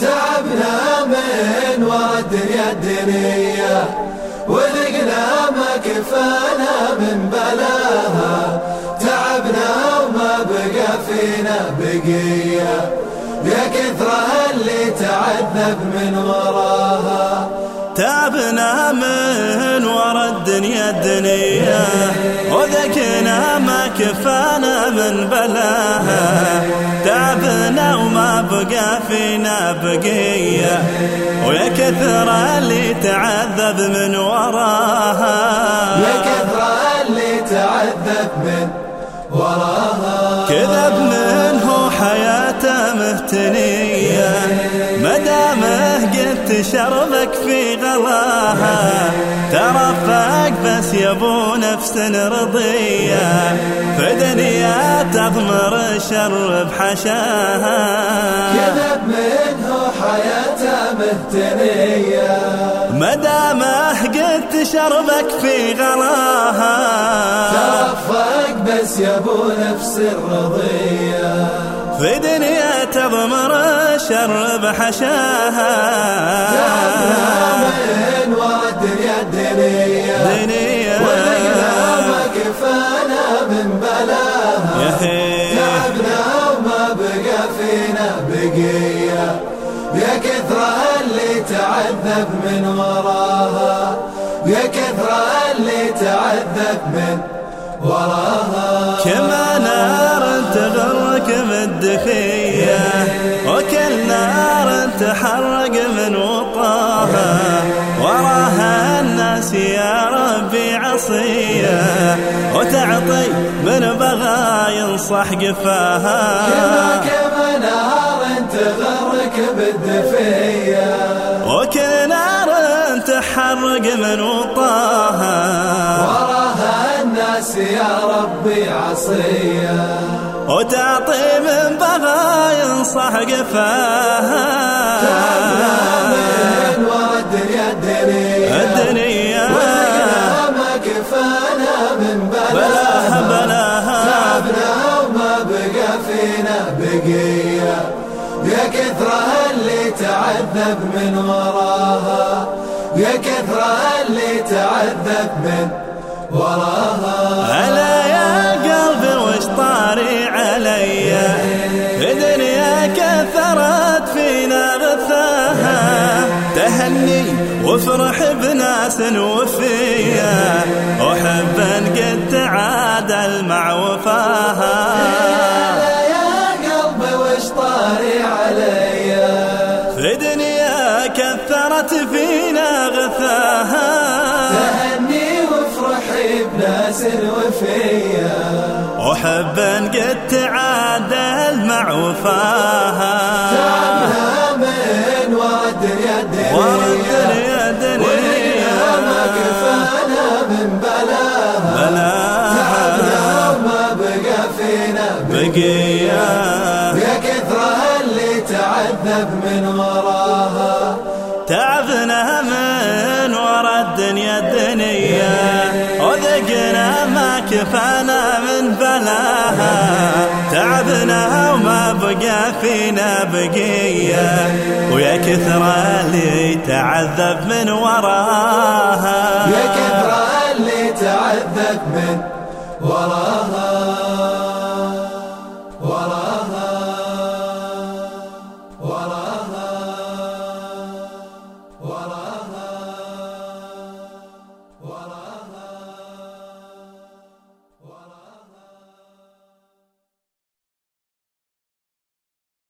تعبنا من ورا الدنيا الدنيا وذقنا ما كفانا من بلاها. تعبنا وما بقى فينا بقية يا كثرة اللي تعذب من وراها. تعبنا من ورا الدنيا الدنيا وذكنا ما كفانا من بلاها. تعبنا وما بقى فينا بقية ويا كثر اللي تعذب من وراها. يا كثر اللي تعذب من وراها. كذب منه حياته مهتنية مدامه قلت شربك في غلاها. ترفق بس يبو نفس رضية. تضمر الشر بحشاها. كذب منه حياته مهتنية. مدامه قلت شربك في غلاها ترفق بس يبو نفس الرضية. في دنيا تضمر الشر بحشاها. تعبنا وما بقى فينا بقية. يا كثرة اللي تعذب من وراها. يا كثرة اللي تعذب من وراها. كما نار تغرق بالدفية وكل نار تحرق من وطاها وراها الناس يا عصية وتعطي من بغى ينصح كما قفاها. كما نار تغرق بالدفية. وكل نار تحرق من وطاها. وراها الناس يا ربي عصية. وتعطي من بغى ينصح قفاها. كفانا من بلاها بلاها وما بقى فينا بقية يا كثرة اللي تعذب من وراها. يا كثرة اللي تعذب من وراها. وافرح بناس وفيا وحبا قد تعادل مع وفاها. يا قلبي وش طاري علي في دنيا كثرت فينا غثاها. تهني وافرحي بناس وفيا وحبا قد تعادل مع وفاها. تعبنا من الدنيا. الدنيا بقية يا كثرة اللي تعذب من وراها. تعبنا من ورا الدنيا الدنيا. وذقنا ما كفانا من بلاها. تعبنا وما بقى فينا بقية. ويا كثر اللي تعذب من وراها. يا كثرة اللي تعذب من وراها.